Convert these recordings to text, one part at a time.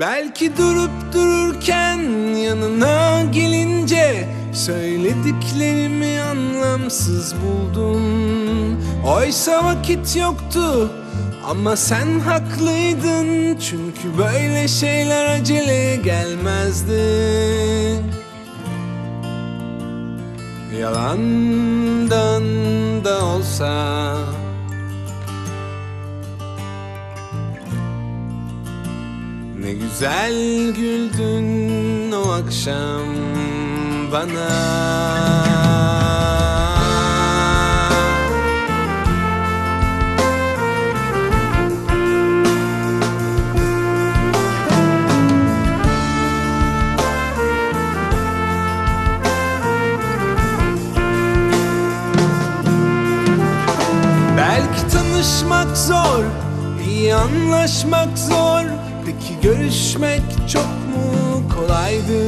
Belki durup dururken yanına gelince Söylediklerimi anlamsız buldun Oysa vakit yoktu ama sen haklıydın. Çünkü böyle şeyler acele gelmezdi. Yalandan da olsa güzel güldün o akşam bana. Belki tanışmak zor, iyi anlaşmak zor görüşmek çok mu kolaydı?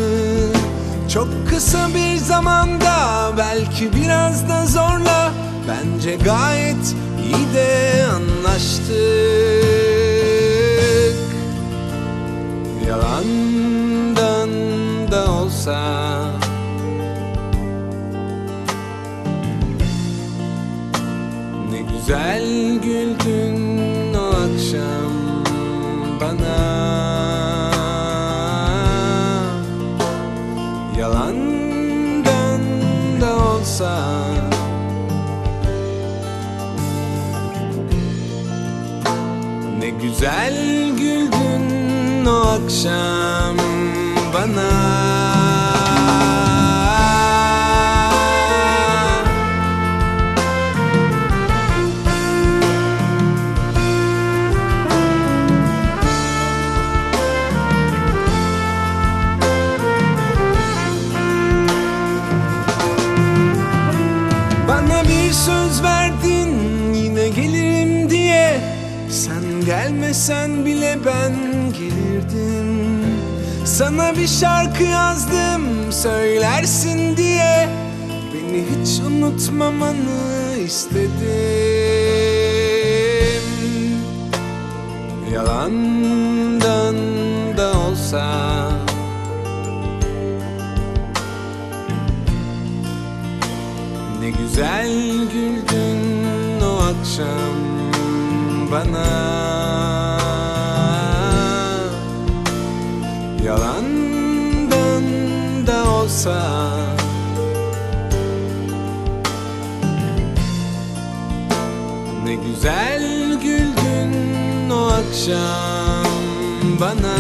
Çok kısa bir zamanda belki biraz da zorla. Bence gayet iyi de anlaştık. Yalandan da olsa. Ne güzel güldün o akşam bana güzel güldün o akşam bana gelmesen bile ben gelirdim. Sana bir şarkı yazdım söylersin diye. Beni hiç unutmamanı istedim. Yalandan da olsa. Ne güzel güldün o akşam bana olsa. Ne güzel güldün o akşam bana